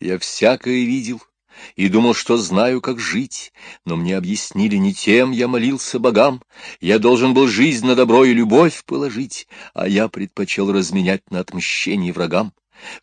Я всякое видел и думал, что знаю, как жить, но мне объяснили, не тем я молился богам, я должен был жизнь на добро и любовь положить, а я предпочел разменять на отмщение врагам.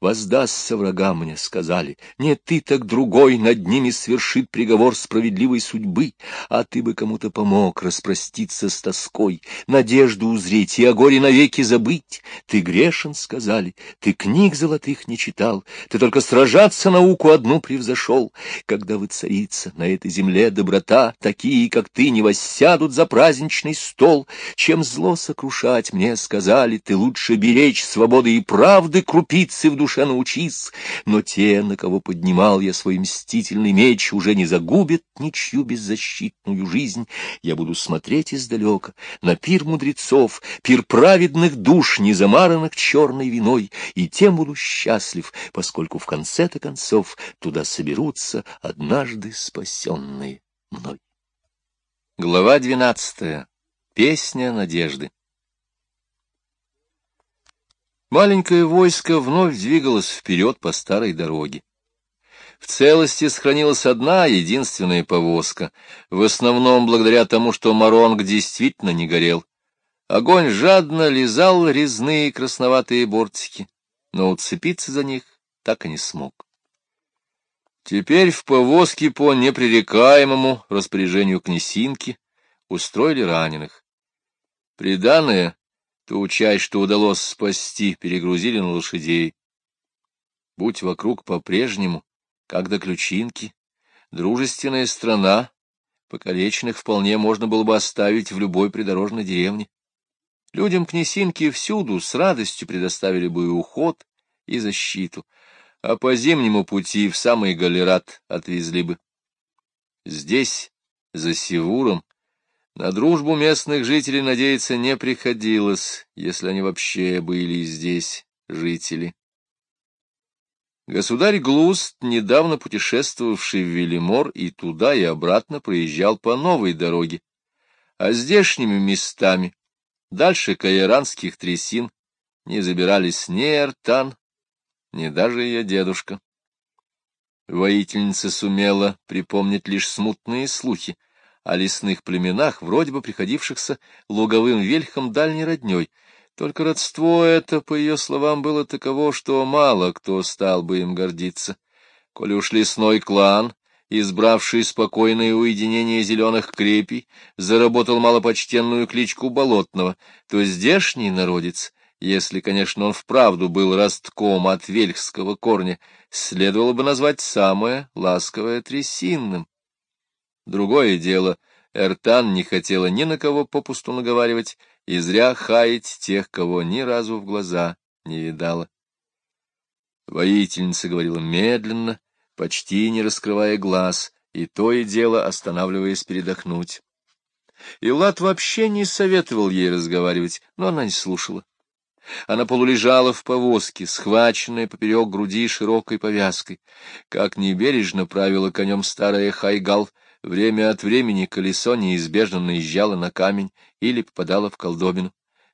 Воздастся врагам, мне сказали, не ты, так другой над ними свершит приговор справедливой судьбы, а ты бы кому-то помог распроститься с тоской, надежду узреть и о горе навеки забыть. Ты грешен, сказали, ты книг золотых не читал, ты только сражаться науку одну превзошел. Когда вы царица, на этой земле доброта, такие, как ты, не воссядут за праздничный стол, чем зло сокрушать, мне сказали, ты лучше беречь свободы и правды крупицы, в душе научись, но те, на кого поднимал я свой мстительный меч, уже не загубят ничью беззащитную жизнь. Я буду смотреть издалека на пир мудрецов, пир праведных душ, не замаранных черной виной, и тем буду счастлив, поскольку в конце-то концов туда соберутся однажды спасенные мной. Глава двенадцатая. Песня надежды. Маленькое войско вновь двигалось вперед по старой дороге. В целости сохранилась одна единственная повозка, в основном благодаря тому, что Маронг действительно не горел. Огонь жадно лизал резные красноватые бортики, но уцепиться за них так и не смог. Теперь в повозке по непререкаемому распоряжению князинки устроили раненых. Приданное Ту часть, что удалось спасти, перегрузили на лошадей. Будь вокруг по-прежнему, как до ключинки, дружественная страна, покалеченных вполне можно было бы оставить в любой придорожной деревне. Людям князинки всюду с радостью предоставили бы и уход, и защиту, а по зимнему пути в самый Галерат отвезли бы. Здесь, за Севуром, на дружбу местных жителей надеяться не приходилось, если они вообще были здесь жители. Государь Глуст, недавно путешествовавший в Велимор, и туда, и обратно проезжал по новой дороге, а здешними местами, дальше каиранских трясин, не забирались ни Эртан, ни даже ее дедушка. Воительница сумела припомнить лишь смутные слухи, о лесных племенах, вроде бы приходившихся луговым вельхам дальней родней. Только родство это, по ее словам, было таково, что мало кто стал бы им гордиться. Коли уж лесной клан, избравший спокойное уединение зеленых крепей, заработал малопочтенную кличку Болотного, то здешний народец, если, конечно, он вправду был ростком от вельхского корня, следовало бы назвать самое ласковое трясинным. Другое дело, Эртан не хотела ни на кого попусту наговаривать и зря хаять тех, кого ни разу в глаза не видала. Воительница говорила медленно, почти не раскрывая глаз, и то и дело останавливаясь передохнуть. Илат вообще не советовал ей разговаривать, но она не слушала. Она полулежала в повозке, схваченная поперек груди широкой повязкой. Как небережно правила конем старая Хайгал — Время от времени колесо неизбежно наезжало на камень или попадало в колдобину.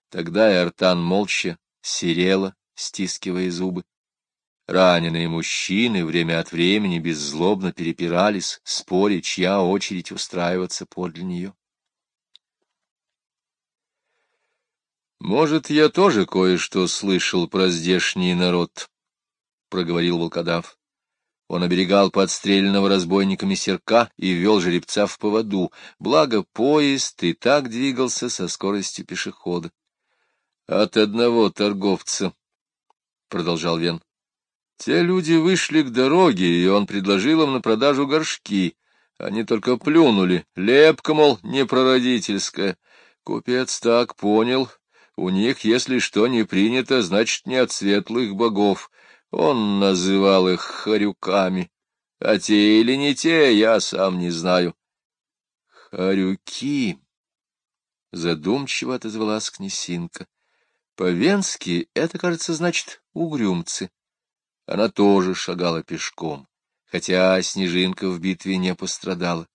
Тогда Эртан молча серела, стискивая зубы. Раненые мужчины время от времени беззлобно перепирались, споря, чья очередь устраиваться подле нее. «Может, я тоже кое-что слышал про здешний народ», — проговорил волкодав. Он оберегал подстреленного разбойниками серка и вел жеребца в поводу, благо поезд и так двигался со скоростью пешехода. — От одного торговца, — продолжал Вен. — Те люди вышли к дороге, и он предложил им на продажу горшки. Они только плюнули. Лепка, мол, непрородительская. Купец так понял. У них, если что не принято, значит, не от светлых богов. Он называл их хорюками, а те или не те, я сам не знаю. — Хорюки! — задумчиво отозвалась князинка. — По-венски это, кажется, значит угрюмцы. Она тоже шагала пешком, хотя снежинка в битве не пострадала.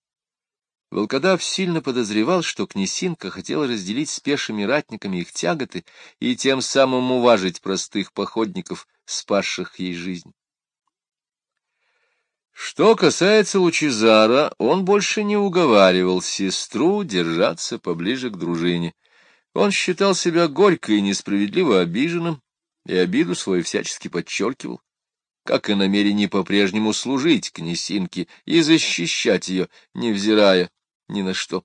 Волкодав сильно подозревал, что князинка хотела разделить с пешими ратниками их тяготы и тем самым уважить простых походников, спасших ей жизнь. Что касается Лучезара, он больше не уговаривал сестру держаться поближе к дружине. Он считал себя горько и несправедливо обиженным, и обиду свою всячески подчеркивал, как и намерение по-прежнему служить князинке и защищать ее, невзирая ни на что.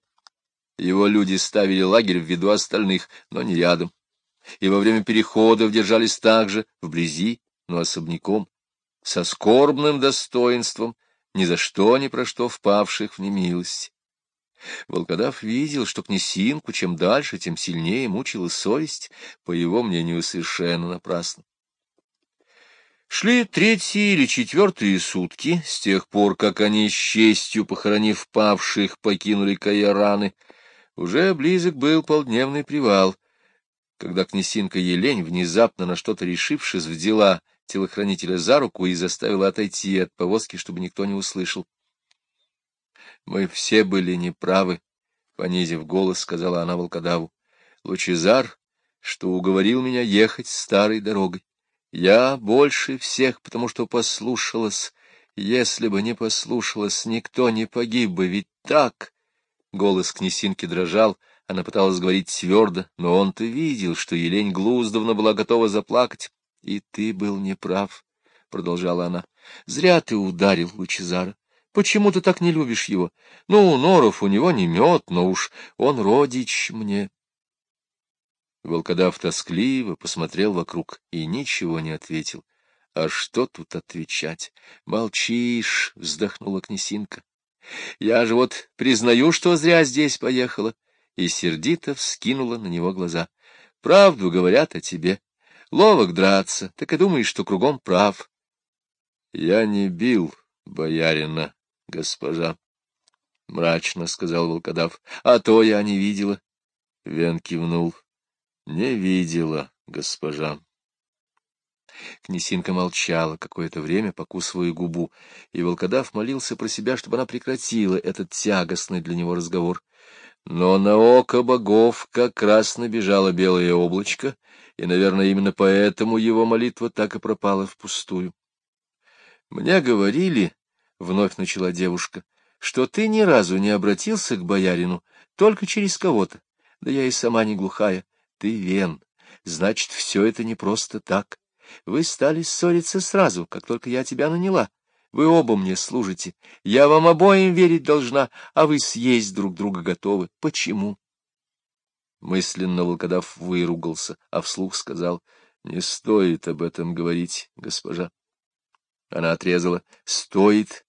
Его люди ставили лагерь в виду остальных, но не рядом, и во время переходов держались также вблизи, но особняком, со скорбным достоинством, ни за что ни про что впавших в немилость. Волкодав видел, что князинку чем дальше, тем сильнее мучила совесть, по его мнению, совершенно напрасно. Шли третьи или четвертые сутки, с тех пор, как они с честью, похоронив павших, покинули Каяраны. Уже близок был полдневный привал, когда князинка Елень, внезапно на что-то решившись, дела телохранителя за руку и заставила отойти от повозки, чтобы никто не услышал. Мы все были неправы, — понизив голос, сказала она волкодаву. Лучезар, что уговорил меня ехать старой дорогой. Я больше всех, потому что послушалась. Если бы не послушалась, никто не погиб бы, ведь так... Голос князинки дрожал, она пыталась говорить твердо, но он-то видел, что Елень Глуздовна была готова заплакать. — И ты был неправ, — продолжала она. — Зря ты ударил Лучезара. Почему ты так не любишь его? Ну, Норов у него не мед, но уж он родич мне. Волкодав тоскливо посмотрел вокруг и ничего не ответил. — А что тут отвечать? — Молчишь, — вздохнула князинка. — Я же вот признаю, что зря здесь поехала. И сердито вскинула на него глаза. — Правду говорят о тебе. Ловок драться, так и думаешь, что кругом прав. — Я не бил боярина, госпожа, — мрачно сказал волкодав. — А то я не видела. Вен кивнул. — Не видела, госпожа. Князинка молчала какое-то время, покусывая губу, и волкодав молился про себя, чтобы она прекратила этот тягостный для него разговор. Но на око богов как раз набежало белое облачко, и, наверное, именно поэтому его молитва так и пропала впустую. Мне говорили, — вновь начала девушка, — что ты ни разу не обратился к боярину, только через кого-то. Да я и сама не глухая. Ты вен. Значит, все это не просто так. Вы стали ссориться сразу, как только я тебя наняла. Вы оба мне служите. Я вам обоим верить должна, а вы съесть друг друга готовы. Почему? Мысленно волкодав выругался, а вслух сказал, — Не стоит об этом говорить, госпожа. Она отрезала. — Стоит.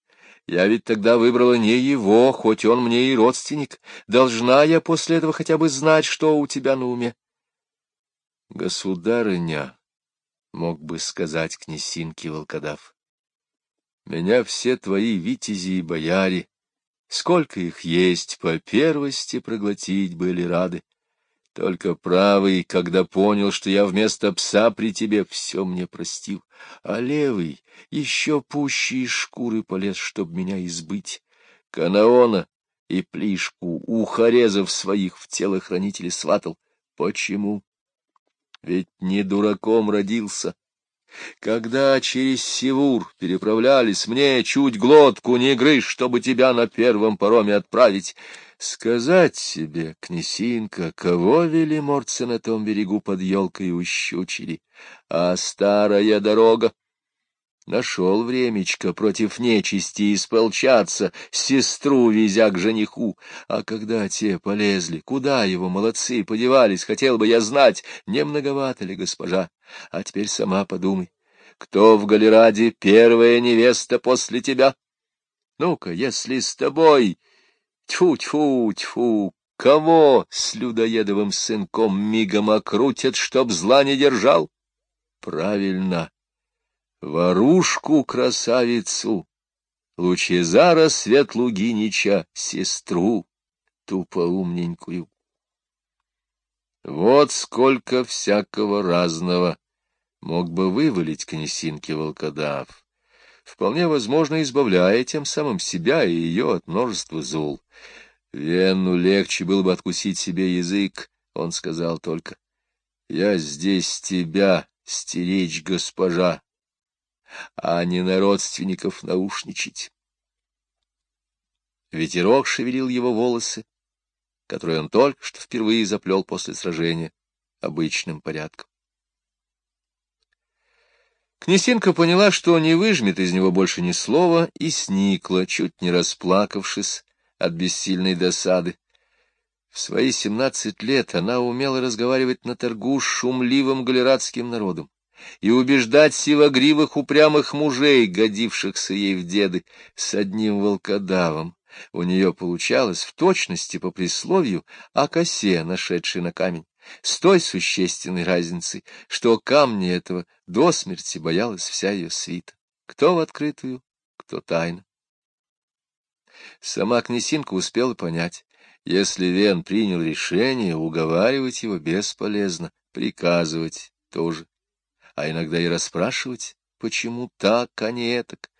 Я ведь тогда выбрала не его, хоть он мне и родственник. Должна я после этого хотя бы знать, что у тебя на уме. — Государыня, — мог бы сказать князинке волкодав, — меня все твои витязи и бояре, сколько их есть, по первости проглотить были рады. Только правый, когда понял, что я вместо пса при тебе, все мне простил, а левый еще пуще из шкуры полез, чтоб меня избыть. Канаона и Плишку, ухорезов своих в телохранители сватал. Почему? Ведь не дураком родился. Когда через Севур переправлялись, мне чуть глотку не грызь, чтобы тебя на первом пароме отправить. Сказать себе, князинка, кого вели морцы на том берегу под елкой ущучили, а старая дорога Нашел времечко против нечисти исполчаться, сестру везя к жениху. А когда те полезли, куда его молодцы подевались, хотел бы я знать, не многовато ли, госпожа. А теперь сама подумай, кто в Галераде первая невеста после тебя? Ну-ка, если с тобой Тьфу-тьфу-тьфу! Кого с людоедовым сынком мигом окрутят, чтоб зла не держал? Правильно. Ворушку-красавицу, Лучезара Светлугинича, сестру, тупоумненькую. Вот сколько всякого разного мог бы вывалить князинке волкодав вполне возможно, избавляя тем самым себя и ее от множества зол. Венну легче было бы откусить себе язык, он сказал только, — Я здесь тебя стеречь, госпожа, а не на родственников наушничать. ветерок шевелил его волосы, которые он только что впервые заплел после сражения обычным порядком. Князинка поняла, что не выжмет из него больше ни слова, и сникла, чуть не расплакавшись от бессильной досады. В свои семнадцать лет она умела разговаривать на торгу с шумливым галератским народом и убеждать сивогривых упрямых мужей, годившихся ей в деды, с одним волкодавом. У нее получалось в точности по присловию о косе, нашедшей на камень с той существенной разницей, что камни этого до смерти боялась вся ее свита, кто в открытую, кто тайно. Сама князинка успела понять, если Вен принял решение, уговаривать его бесполезно, приказывать тоже, а иногда и расспрашивать, почему так, а не этак.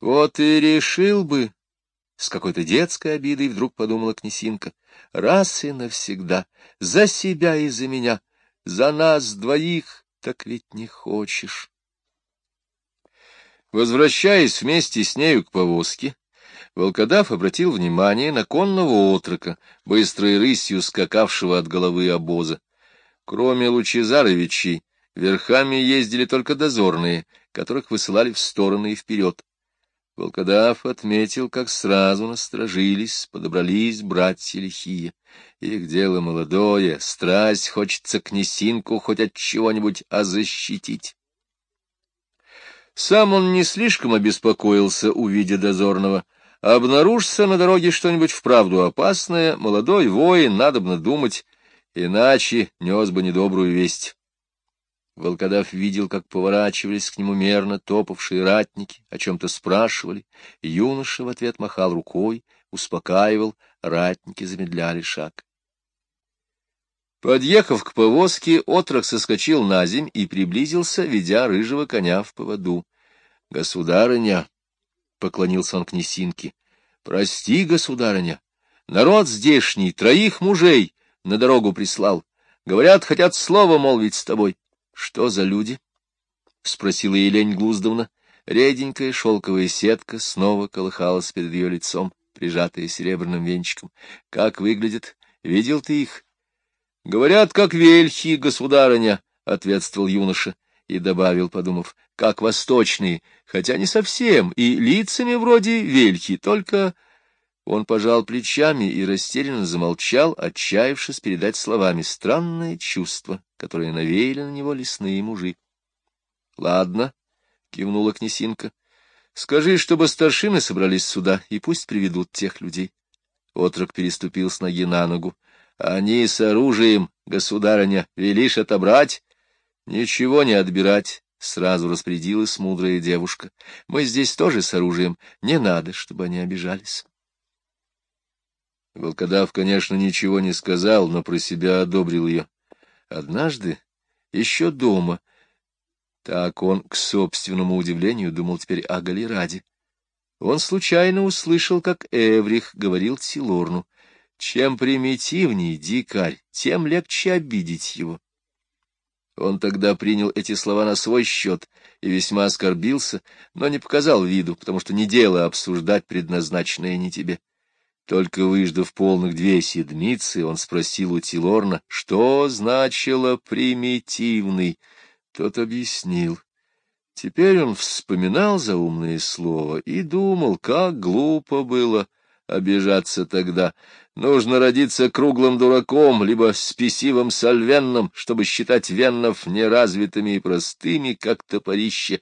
Вот и решил бы, с какой-то детской обидой вдруг подумала князинка, раз и навсегда, за себя и за меня, за нас двоих, так ведь не хочешь. Возвращаясь вместе с нею к повозке, волкодав обратил внимание на конного отрока, быстрой рысью скакавшего от головы обоза. Кроме Лучезаровичей, верхами ездили только дозорные, которых высылали в стороны и вперед. Волкодав отметил, как сразу насторожились, подобрались братья лихие. Их дело молодое, страсть хочется князинку хоть от чего-нибудь озащитить. Сам он не слишком обеспокоился, увидя дозорного. Обнаружится на дороге что-нибудь вправду опасное, молодой воин, надобно думать, иначе нес бы недобрую весть. Волкодав видел, как поворачивались к нему мерно топавшие ратники, о чем-то спрашивали. Юноша в ответ махал рукой, успокаивал, ратники замедляли шаг. Подъехав к повозке, отрок соскочил на земь и приблизился, ведя рыжего коня в поводу. — Государыня! — поклонился он князинке. — Прости, государыня! Народ здешний, троих мужей, на дорогу прислал. Говорят, хотят слово молвить с тобой. — Что за люди? — спросила Елень Глуздовна. Реденькая шелковая сетка снова колыхалась перед ее лицом, прижатая серебряным венчиком. — Как выглядят? Видел ты их? — Говорят, как вельхи, государыня, — ответствовал юноша и добавил, подумав, — как восточные, хотя не совсем, и лицами вроде вельхи, только... Он пожал плечами и растерянно замолчал, отчаявшись передать словами странное чувство, которое навеяли на него лесные мужи. — Ладно, — кивнула князинка, — скажи, чтобы старшины собрались сюда, и пусть приведут тех людей. Отрок переступил с ноги на ногу. — Они с оружием, государыня, велишь отобрать? — Ничего не отбирать, — сразу распорядилась мудрая девушка. — Мы здесь тоже с оружием, не надо, чтобы они обижались. Волкодав, конечно, ничего не сказал, но про себя одобрил ее. Однажды, еще дома, так он, к собственному удивлению, думал теперь о Галераде. Он случайно услышал, как Эврих говорил Тилорну, чем примитивней дикарь, тем легче обидеть его. Он тогда принял эти слова на свой счет и весьма оскорбился, но не показал виду, потому что не дело обсуждать предназначенное не тебе. Только выждав полных две седмицы, он спросил у Тилорна, что значило «примитивный». Тот объяснил. Теперь он вспоминал заумное слово и думал, как глупо было обижаться тогда. Нужно родиться круглым дураком, либо спесивым сальвенном, чтобы считать веннов неразвитыми и простыми, как топорище.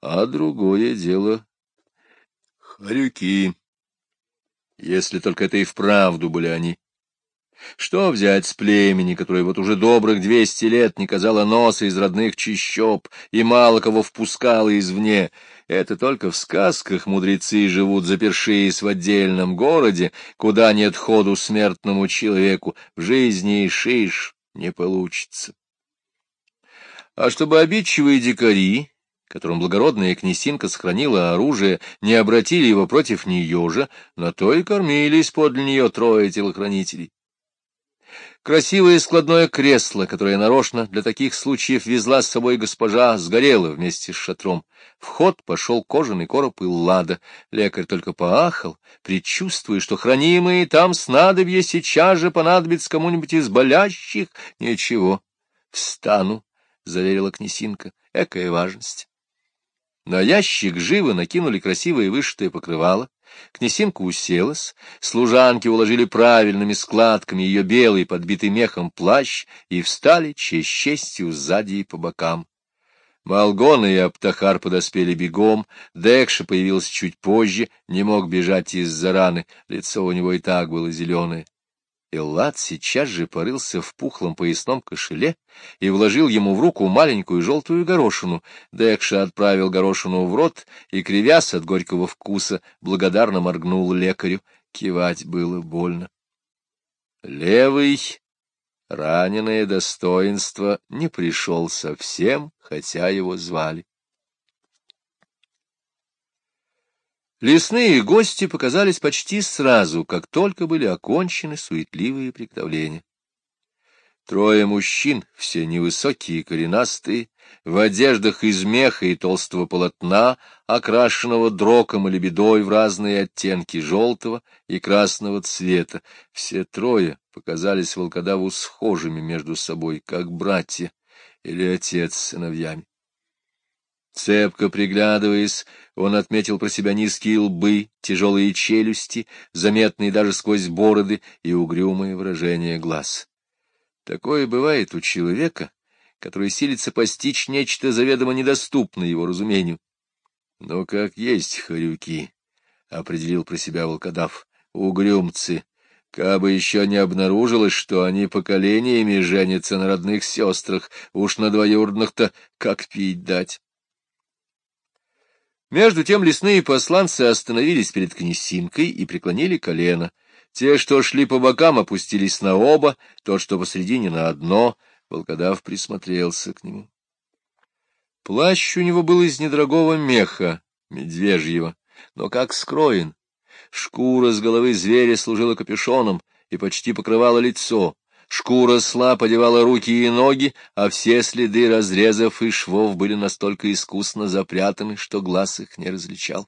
А другое дело — хорюки если только это и вправду были они. Что взять с племени, которое вот уже добрых двести лет не казало носа из родных чащоб и мало кого впускало извне? Это только в сказках мудрецы живут, запершись в отдельном городе, куда нет ходу смертному человеку, в жизни и шиш не получится. А чтобы обидчивые дикари которым благородная князинка сохранила оружие, не обратили его против нее же, на то и кормились подле нее трое телохранителей. Красивое складное кресло, которое нарочно для таких случаев везла с собой госпожа, сгорело вместе с шатром. В ход пошел кожаный короб и лада. Лекарь только поахал, предчувствуя, что хранимые там снадобья сейчас же понадобится кому-нибудь из болящих. Ничего, встану, — заверила князинка, — экая важность. На ящик живо накинули красивое вышитое покрывало, Князинка уселась, служанки уложили правильными складками ее белый, подбитый мехом плащ и встали честь честью сзади и по бокам. Малгона и Аптахар подоспели бегом, Декша появился чуть позже, не мог бежать из-за раны, лицо у него и так было зеленое. Эллад сейчас же порылся в пухлом поясном кошеле и вложил ему в руку маленькую желтую горошину. Декша отправил горошину в рот и, кривясь от горького вкуса, благодарно моргнул лекарю. Кивать было больно. Левый, раненое достоинство, не пришел совсем, хотя его звали. Лесные гости показались почти сразу, как только были окончены суетливые приготовления. Трое мужчин, все невысокие и коренастые, в одеждах из меха и толстого полотна, окрашенного дроком или бедой в разные оттенки желтого и красного цвета, все трое показались волкодаву схожими между собой, как братья или отец с сыновьями. Цепко приглядываясь, он отметил про себя низкие лбы, тяжелые челюсти, заметные даже сквозь бороды и угрюмое выражение глаз. Такое бывает у человека, который силится постичь нечто заведомо недоступное его разумению. Но как есть хорюки, — определил про себя волкодав, — угрюмцы, кабы еще не обнаружилось, что они поколениями женятся на родных сестрах, уж на двоюродных-то как пить дать. Между тем лесные посланцы остановились перед князинкой и преклонили колено. Те, что шли по бокам, опустились на оба, тот, что посредине, на одно. Волкодав присмотрелся к нему. Плащ у него был из недорогого меха, медвежьего, но как скроен. Шкура с головы зверя служила капюшоном и почти покрывала лицо. Шкура слаб одевала руки и ноги, а все следы разрезов и швов были настолько искусно запрятаны, что глаз их не различал.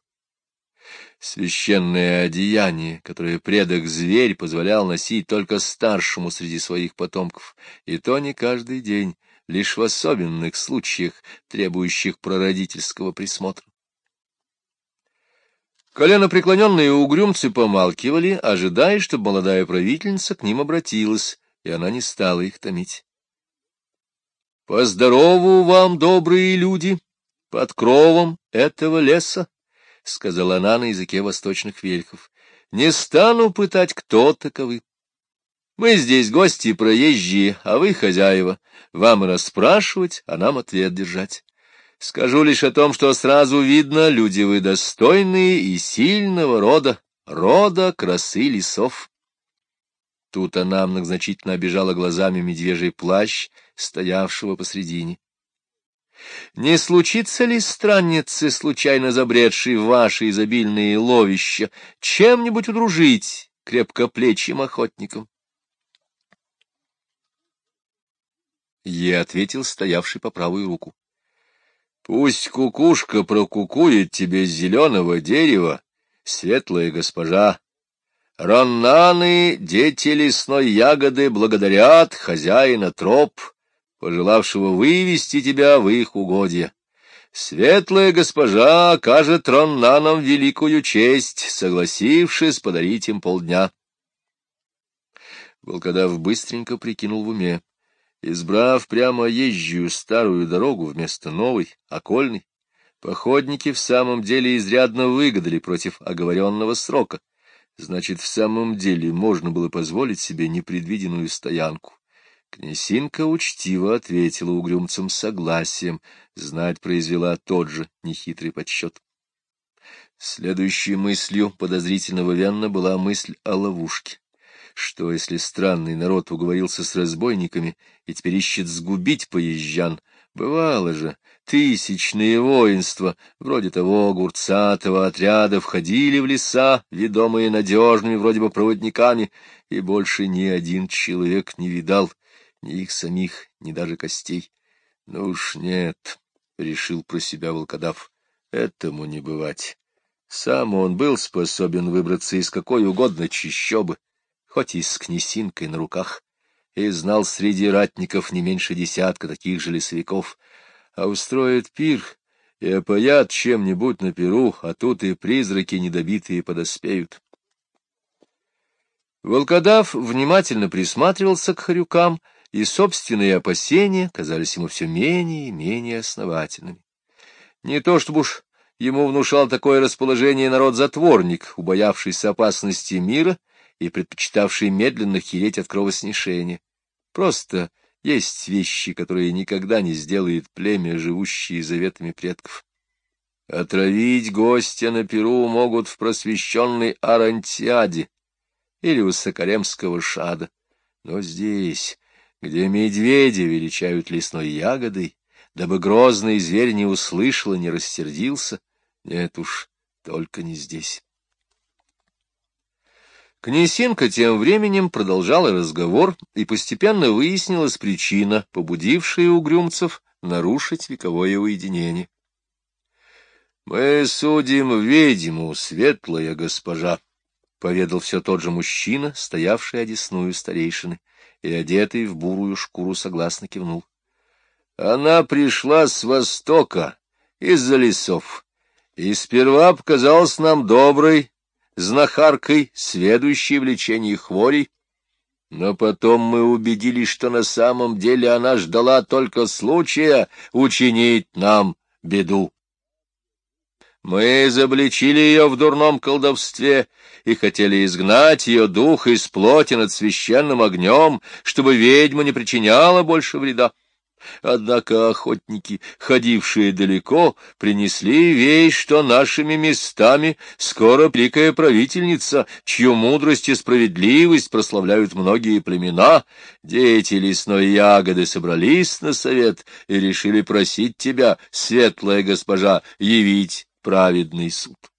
Священное одеяние, которое предок-зверь позволял носить только старшему среди своих потомков, и то не каждый день, лишь в особенных случаях, требующих прародительского присмотра. Колено преклоненные угрюмцы помалкивали, ожидая, чтобы молодая правительница к ним обратилась, и она не стала их томить. — Поздорову вам, добрые люди, под кровом этого леса, — сказала она на языке восточных вельхов. — Не стану пытать, кто таковы. Мы здесь гости проезжие, а вы хозяева. Вам расспрашивать, а нам ответ держать. Скажу лишь о том, что сразу видно, люди вы достойные и сильного рода, рода красы лесов. Тут она многозначительно обижала глазами медвежий плащ, стоявшего посредине. Не случится ли странницы, случайно забредшей в ваши изобильные ловища, чем-нибудь удружить крепкоплечьим охотникам? Ей ответил стоявший по правую руку. — Пусть кукушка прокукует тебе с зеленого дерева, светлая госпожа, Роннаны, дети лесной ягоды, благодарят хозяина троп, пожелавшего вывести тебя в их угодья. Светлая госпожа окажет Роннанам великую честь, согласившись подарить им полдня. Волкодав быстренько прикинул в уме. Избрав прямо езжую старую дорогу вместо новой, окольной, походники в самом деле изрядно выгадали против оговоренного срока. Значит, в самом деле можно было позволить себе непредвиденную стоянку. Князинка учтиво ответила угрюмцам согласием, знать произвела тот же нехитрый подсчет. Следующей мыслью подозрительного Венна была мысль о ловушке. Что, если странный народ уговорился с разбойниками и теперь ищет сгубить поезжан? Бывало же, тысячные воинства, вроде того гурцатого отряда, входили в леса, ведомые надежными вроде бы проводниками, и больше ни один человек не видал ни их самих, ни даже костей. Ну уж нет, — решил про себя волкодав, — этому не бывать. Сам он был способен выбраться из какой угодно чищобы, хоть и с князинкой на руках, и знал среди ратников не меньше десятка таких же лесовиков, а устроит пир и опоят чем-нибудь на перу, а тут и призраки недобитые подоспеют. Волкодав внимательно присматривался к хорюкам, и собственные опасения казались ему все менее и менее основательными. Не то чтобы уж ему внушал такое расположение народ-затворник, убоявшийся опасности мира и предпочитавший медленно хереть от кровоснешения. Просто есть вещи, которые никогда не сделает племя, живущие заветами предков. Отравить гостя на Перу могут в просвещенной Арантиаде или у Сокаремского шада. Но здесь, где медведя величают лесной ягодой, дабы грозный зверь не услышал и не рассердился, нет уж, только не здесь. Князинка тем временем продолжала разговор, и постепенно выяснилась причина, побудившая угрюмцев нарушить вековое уединение. — Мы судим ведьму, светлая госпожа, — поведал все тот же мужчина, стоявший одесную старейшины, и одетый в бурую шкуру согласно кивнул. — Она пришла с востока, из-за лесов, и сперва показалась нам доброй, знахаркой, сведущей в лечении хворей, но потом мы убедились, что на самом деле она ждала только случая учинить нам беду. Мы изобличили ее в дурном колдовстве и хотели изгнать ее дух из плоти над священным огнем, чтобы ведьма не причиняла больше вреда. Однако охотники, ходившие далеко, принесли весть, что нашими местами скоро великая правительница, чью мудрость и справедливость прославляют многие племена. Дети лесной ягоды собрались на совет и решили просить тебя, светлая госпожа, явить праведный суд.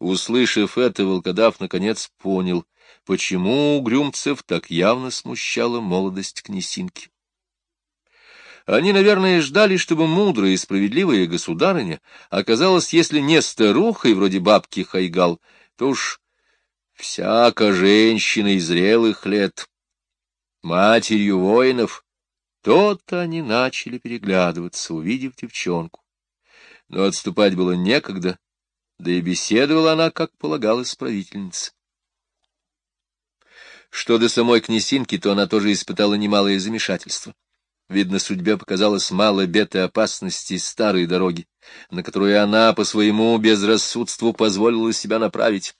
Услышав это, волкодав наконец понял, почему угрюмцев так явно смущала молодость князинки. Они, наверное, ждали, чтобы мудрая и справедливая государыня оказалась, если не старухой, вроде бабки Хайгал, то уж всяко женщиной зрелых лет, матерью воинов, то-то они начали переглядываться, увидев девчонку. Но отступать было некогда, да и беседовала она, как полагалось, правительница. Что до самой князинки, то она тоже испытала немалое замешательство. Видно, судьбе показалось мало бед и опасностей старой дороги, на которую она по своему безрассудству позволила себя направить.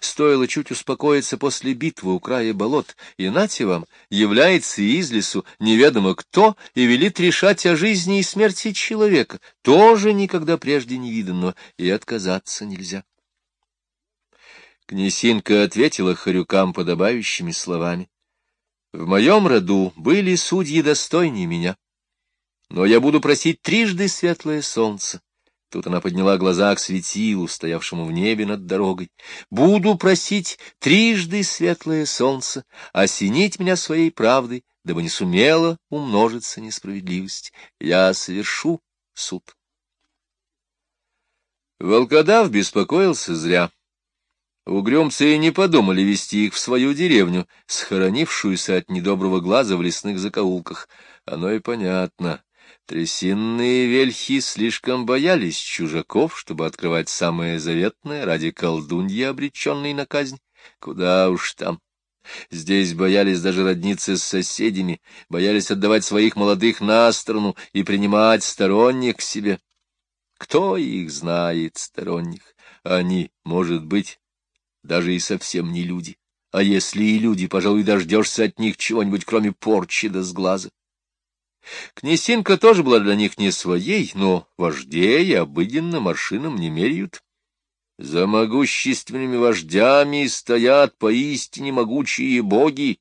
Стоило чуть успокоиться после битвы у края болот, и нате вам, является из лесу неведомо кто и велит решать о жизни и смерти человека, тоже никогда прежде не виданного, и отказаться нельзя. Князинка ответила хорюкам подобающими словами. В моем роду были судьи достойнее меня, но я буду просить трижды светлое солнце. Тут она подняла глаза к светилу, стоявшему в небе над дорогой. Буду просить трижды светлое солнце осенить меня своей правдой, дабы не сумела умножиться несправедливость. Я совершу суд. Волкодав беспокоился зря. Угрюмцы не подумали вести их в свою деревню, схоронившуюся от недоброго глаза в лесных закоулках. Оно и понятно. Трясинные вельхи слишком боялись чужаков, чтобы открывать самое заветное ради колдуньи, обреченной на казнь. Куда уж там. Здесь боялись даже родницы с соседями, боялись отдавать своих молодых на сторону и принимать сторонних к себе. Кто их знает, сторонних? Они, может быть, даже и совсем не люди. А если и люди, пожалуй, дождешься от них чего-нибудь, кроме порчи да сглаза. Князинка тоже была для них не своей, но вождей обыденно маршинам не меряют. За могущественными вождями стоят поистине могучие боги,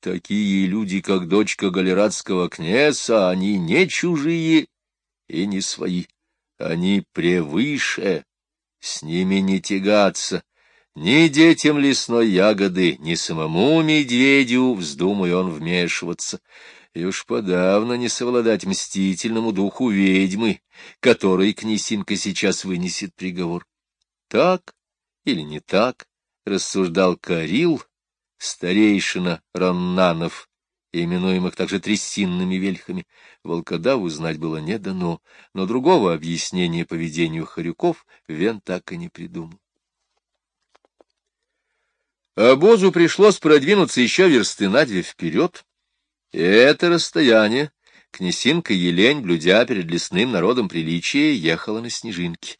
Такие люди, как дочка галератского князя, они не чужие и не свои. Они превыше, с ними не тягаться. Ни детям лесной ягоды, ни самому медведю вздумай он вмешиваться. И уж подавно не совладать мстительному духу ведьмы, которой князинка сейчас вынесет приговор. Так или не так, рассуждал Карил, старейшина Роннанов, именуемых также трясинными вельхами. Волкодаву узнать было не дано, но другого объяснения поведению хорюков Вен так и не придумал. Обозу пришлось продвинуться еще версты на две вперед, и это расстояние князинка Елень, блюдя перед лесным народом приличия, ехала на снежинке.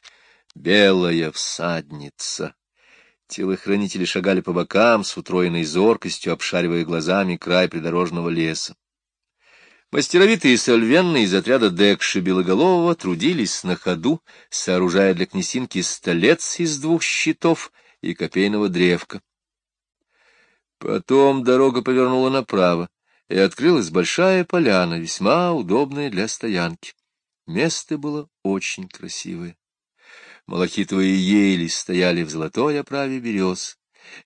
Белая всадница. Телохранители шагали по бокам с утроенной зоркостью, обшаривая глазами край придорожного леса. Мастеровитые сольвенные из отряда Декши Белоголового трудились на ходу, сооружая для князинки столец из двух щитов и копейного древка. Потом дорога повернула направо, и открылась большая поляна, весьма удобная для стоянки. Место было очень красивое. Малахитовые ели стояли в золотой оправе берез.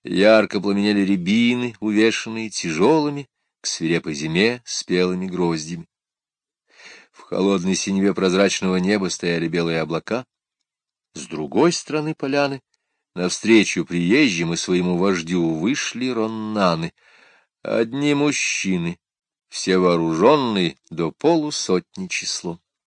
Ярко пламенели рябины, увешанные тяжелыми к свирепой зиме спелыми гроздями. В холодной синеве прозрачного неба стояли белые облака. С другой стороны поляны Навстречу приезжим и своему вождю вышли роннаны. Одни мужчины, все вооруженные до полусотни числом.